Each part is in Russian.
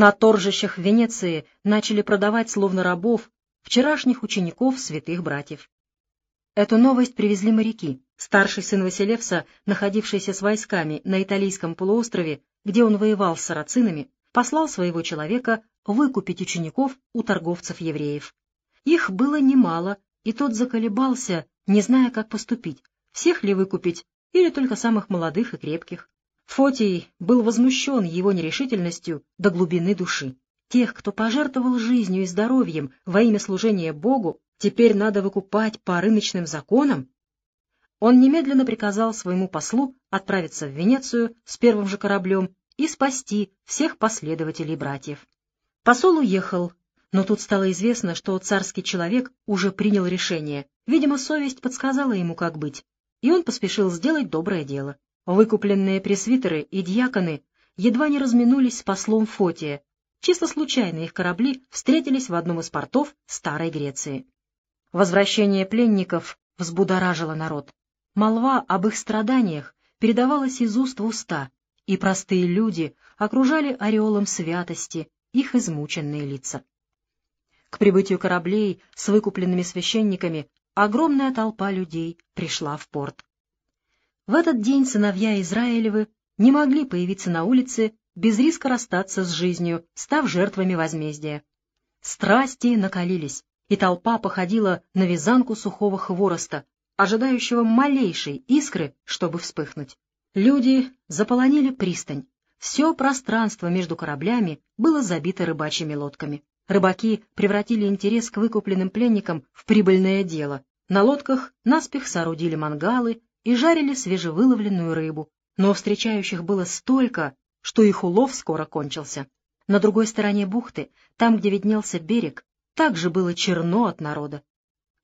На торжищах Венеции начали продавать словно рабов вчерашних учеников святых братьев. Эту новость привезли моряки. Старший сын Василевса, находившийся с войсками на Италийском полуострове, где он воевал с сарацинами, послал своего человека выкупить учеников у торговцев-евреев. Их было немало, и тот заколебался, не зная, как поступить, всех ли выкупить или только самых молодых и крепких. Фотий был возмущен его нерешительностью до глубины души. Тех, кто пожертвовал жизнью и здоровьем во имя служения Богу, теперь надо выкупать по рыночным законам? Он немедленно приказал своему послу отправиться в Венецию с первым же кораблем и спасти всех последователей братьев. Посол уехал, но тут стало известно, что царский человек уже принял решение. Видимо, совесть подсказала ему, как быть, и он поспешил сделать доброе дело. Выкупленные пресвитеры и дьяконы едва не разминулись с послом Фотия. Чисто случайно их корабли встретились в одном из портов Старой Греции. Возвращение пленников взбудоражило народ. Молва об их страданиях передавалась из уст в уста, и простые люди окружали ореолом святости их измученные лица. К прибытию кораблей с выкупленными священниками огромная толпа людей пришла в порт. В этот день сыновья Израилевы не могли появиться на улице без риска расстаться с жизнью, став жертвами возмездия. Страсти накалились, и толпа походила на вязанку сухого хвороста, ожидающего малейшей искры, чтобы вспыхнуть. Люди заполонили пристань. Все пространство между кораблями было забито рыбачьими лодками. Рыбаки превратили интерес к выкупленным пленникам в прибыльное дело. На лодках наспех соорудили мангалы и жарили свежевыловленную рыбу, но встречающих было столько, что их улов скоро кончился. На другой стороне бухты, там, где виднелся берег, также было черно от народа.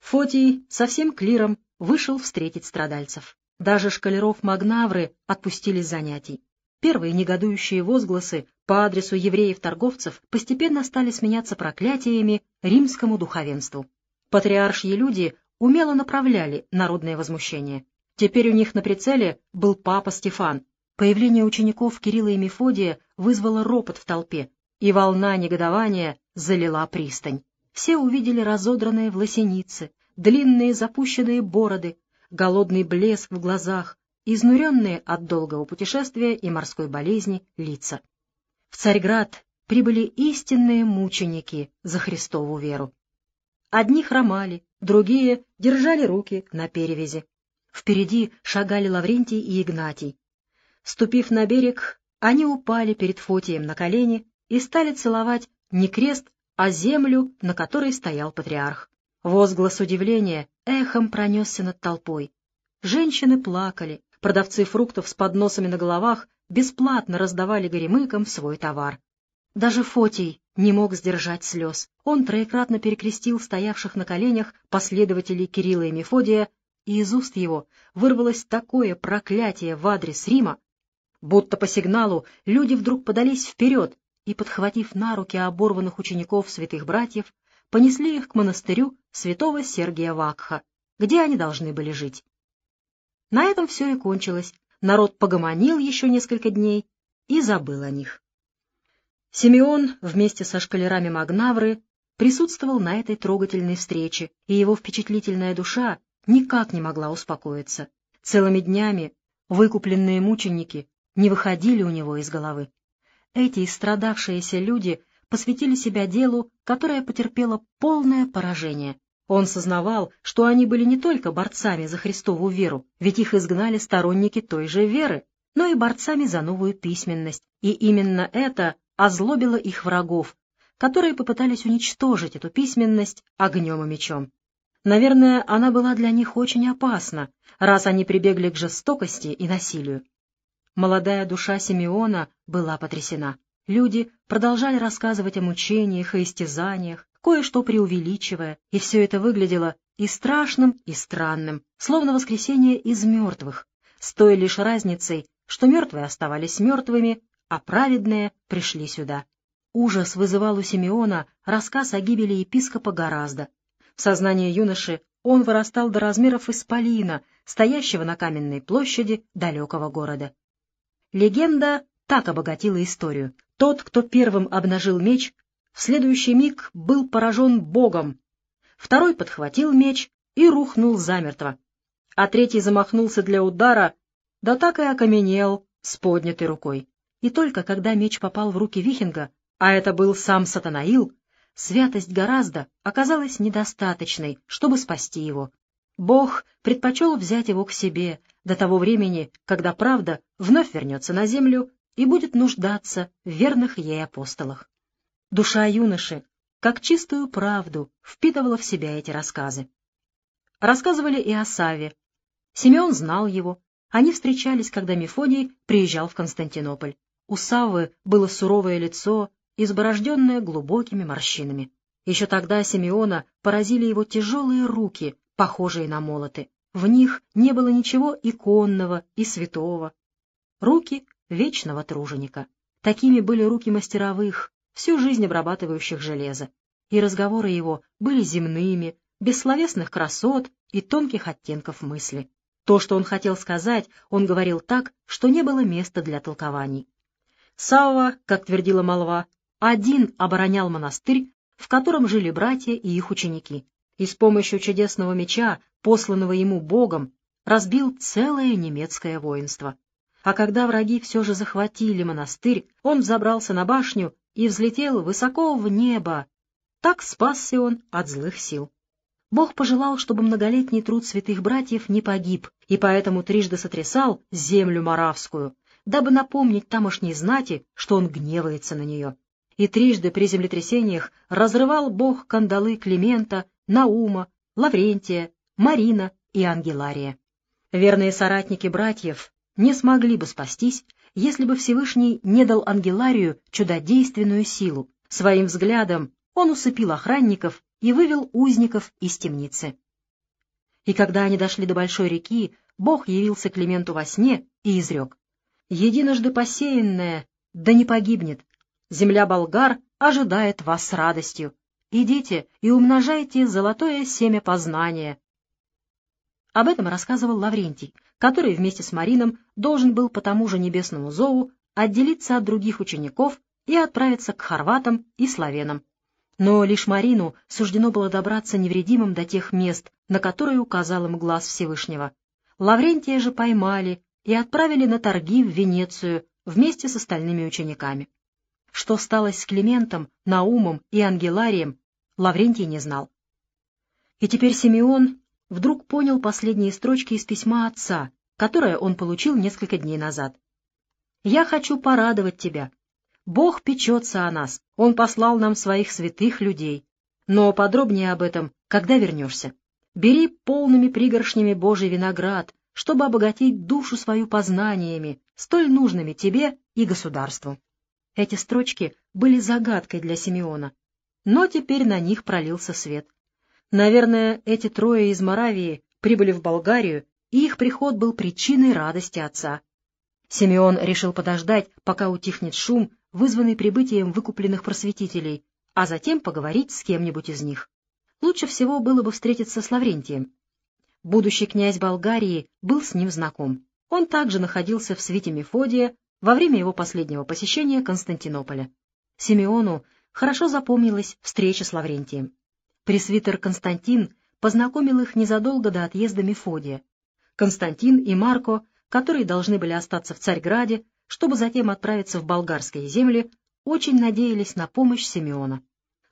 Фотий со всем клиром вышел встретить страдальцев. Даже шкалеров Магнавры отпустили с занятий. Первые негодующие возгласы по адресу евреев-торговцев постепенно стали сменяться проклятиями римскому духовенству. Патриаршьи люди умело направляли народное возмущение. Теперь у них на прицеле был папа Стефан. Появление учеников Кирилла и Мефодия вызвало ропот в толпе, и волна негодования залила пристань. Все увидели разодранные власеницы, длинные запущенные бороды, голодный блеск в глазах, изнуренные от долгого путешествия и морской болезни лица. В Царьград прибыли истинные мученики за Христову веру. Одни хромали, другие держали руки на перевязи. Впереди шагали Лаврентий и Игнатий. Ступив на берег, они упали перед Фотием на колени и стали целовать не крест, а землю, на которой стоял патриарх. Возглас удивления эхом пронесся над толпой. Женщины плакали, продавцы фруктов с подносами на головах бесплатно раздавали горемыкам свой товар. Даже Фотий не мог сдержать слез. Он троекратно перекрестил стоявших на коленях последователей Кирилла и Мефодия и из уст его вырвалось такое проклятие в адрес Рима, будто по сигналу люди вдруг подались вперед и, подхватив на руки оборванных учеников святых братьев, понесли их к монастырю святого Сергия Вакха, где они должны были жить. На этом все и кончилось. Народ погомонил еще несколько дней и забыл о них. Симеон вместе со шкалерами Магнавры присутствовал на этой трогательной встрече, и его впечатлительная душа никак не могла успокоиться. Целыми днями выкупленные мученики не выходили у него из головы. Эти истрадавшиеся люди посвятили себя делу, которое потерпело полное поражение. Он сознавал, что они были не только борцами за Христову веру, ведь их изгнали сторонники той же веры, но и борцами за новую письменность, и именно это озлобило их врагов, которые попытались уничтожить эту письменность огнем и мечом. Наверное, она была для них очень опасна, раз они прибегли к жестокости и насилию. Молодая душа Симеона была потрясена. Люди продолжали рассказывать о мучениях и истязаниях, кое-что преувеличивая, и все это выглядело и страшным, и странным, словно воскресение из мертвых, с той лишь разницей, что мертвые оставались мертвыми, а праведные пришли сюда. Ужас вызывал у Симеона рассказ о гибели епископа гораздо, в сознании юноши он вырастал до размеров исполина, стоящего на каменной площади далекого города. Легенда так обогатила историю. Тот, кто первым обнажил меч, в следующий миг был поражен Богом. Второй подхватил меч и рухнул замертво. А третий замахнулся для удара, да так и окаменел с поднятой рукой. И только когда меч попал в руки Вихинга, а это был сам Сатанаил, святость гораздо оказалась недостаточной, чтобы спасти его. Бог предпочел взять его к себе до того времени, когда правда вновь вернется на землю и будет нуждаться в верных ей апостолах. Душа юноши, как чистую правду, впитывала в себя эти рассказы. Рассказывали и о Саве. Симеон знал его. Они встречались, когда Мефодий приезжал в Константинополь. У Саввы было суровое лицо, изборожденное глубокими морщинами. Еще тогда Симеона поразили его тяжелые руки, похожие на молоты. В них не было ничего иконного и святого. Руки вечного труженика. Такими были руки мастеровых, всю жизнь обрабатывающих железо. И разговоры его были земными, без словесных красот и тонких оттенков мысли. То, что он хотел сказать, он говорил так, что не было места для толкований. Савва, как твердила молва, один оборонял монастырь, в котором жили братья и их ученики, и с помощью чудесного меча, посланного ему Богом, разбил целое немецкое воинство. А когда враги все же захватили монастырь, он взобрался на башню и взлетел высоко в небо. Так спасся он от злых сил. Бог пожелал, чтобы многолетний труд святых братьев не погиб, и поэтому трижды сотрясал землю Моравскую, дабы напомнить тамошней знати, что он гневается на нее. И трижды при землетрясениях разрывал Бог кандалы Климента, Наума, Лаврентия, Марина и Ангелария. Верные соратники братьев не смогли бы спастись, если бы Всевышний не дал Ангеларию чудодейственную силу. Своим взглядом он усыпил охранников и вывел узников из темницы. И когда они дошли до большой реки, Бог явился Клименту во сне и изрек. «Единожды посеянное, да не погибнет. Земля болгар ожидает вас с радостью. Идите и умножайте золотое семя познания». Об этом рассказывал Лаврентий, который вместе с Марином должен был по тому же небесному зову отделиться от других учеников и отправиться к хорватам и славянам. Но лишь Марину суждено было добраться невредимым до тех мест, на которые указал им глаз Всевышнего. Лаврентия же поймали и отправили на торги в Венецию вместе с остальными учениками. Что стало с Климентом, Наумом и Ангеларием, Лаврентий не знал. И теперь Симеон вдруг понял последние строчки из письма отца, которое он получил несколько дней назад. «Я хочу порадовать тебя. Бог печется о нас, Он послал нам своих святых людей. Но подробнее об этом, когда вернешься. Бери полными пригоршнями Божий виноград, чтобы обогатить душу свою познаниями, столь нужными тебе и государству». Эти строчки были загадкой для Симеона, но теперь на них пролился свет. Наверное, эти трое из Моравии прибыли в Болгарию, и их приход был причиной радости отца. Симеон решил подождать, пока утихнет шум, вызванный прибытием выкупленных просветителей, а затем поговорить с кем-нибудь из них. Лучше всего было бы встретиться с Лаврентием. Будущий князь Болгарии был с ним знаком. Он также находился в свите Мефодия во время его последнего посещения Константинополя. Симеону хорошо запомнилась встреча с Лаврентием. Пресвитер Константин познакомил их незадолго до отъезда Мефодия. Константин и Марко, которые должны были остаться в Царьграде, чтобы затем отправиться в болгарские земли, очень надеялись на помощь Симеона.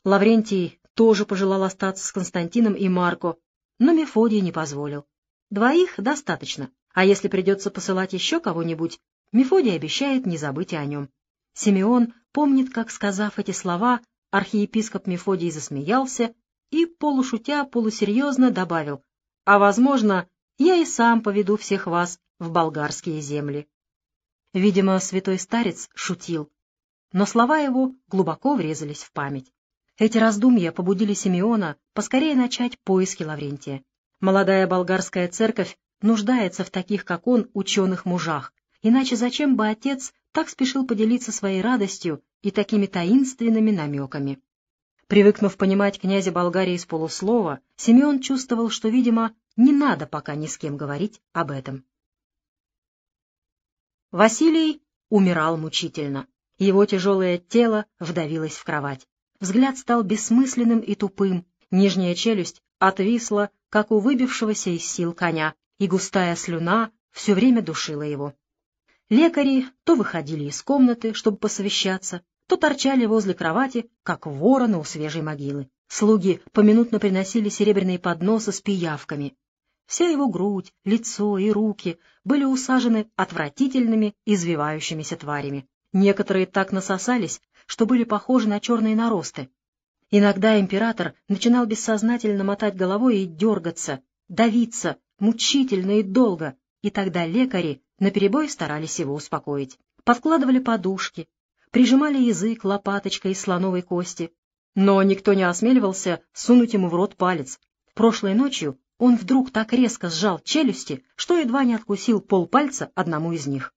Лаврентий тоже пожелал остаться с Константином и Марко, но Мефодий не позволил. Двоих достаточно, а если придется посылать еще кого-нибудь, Мефодий обещает не забыть о нем. Симеон помнит, как, сказав эти слова, архиепископ Мефодий засмеялся и, полушутя, полусерьезно добавил, «А, возможно, я и сам поведу всех вас в болгарские земли». Видимо, святой старец шутил, но слова его глубоко врезались в память. Эти раздумья побудили Симеона поскорее начать поиски Лаврентия. Молодая болгарская церковь нуждается в таких, как он, ученых мужах, иначе зачем бы отец так спешил поделиться своей радостью и такими таинственными намеками? Привыкнув понимать князя Болгарии с полуслова, Симеон чувствовал, что, видимо, не надо пока ни с кем говорить об этом. Василий умирал мучительно. Его тяжелое тело вдавилось в кровать. Взгляд стал бессмысленным и тупым, нижняя челюсть отвисла, как у выбившегося из сил коня, и густая слюна все время душила его. Лекари то выходили из комнаты, чтобы посовещаться, то торчали возле кровати, как вороны у свежей могилы. Слуги поминутно приносили серебряные подносы с пиявками. Вся его грудь, лицо и руки были усажены отвратительными, извивающимися тварями. Некоторые так насосались, что были похожи на черные наросты. Иногда император начинал бессознательно мотать головой и дергаться, давиться, мучительно и долго, и тогда лекари наперебой старались его успокоить. Подкладывали подушки, прижимали язык лопаточкой из слоновой кости, но никто не осмеливался сунуть ему в рот палец. Прошлой ночью он вдруг так резко сжал челюсти, что едва не откусил полпальца одному из них.